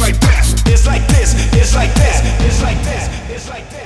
like this, it's like this, it's like this, it's like this, it's like this.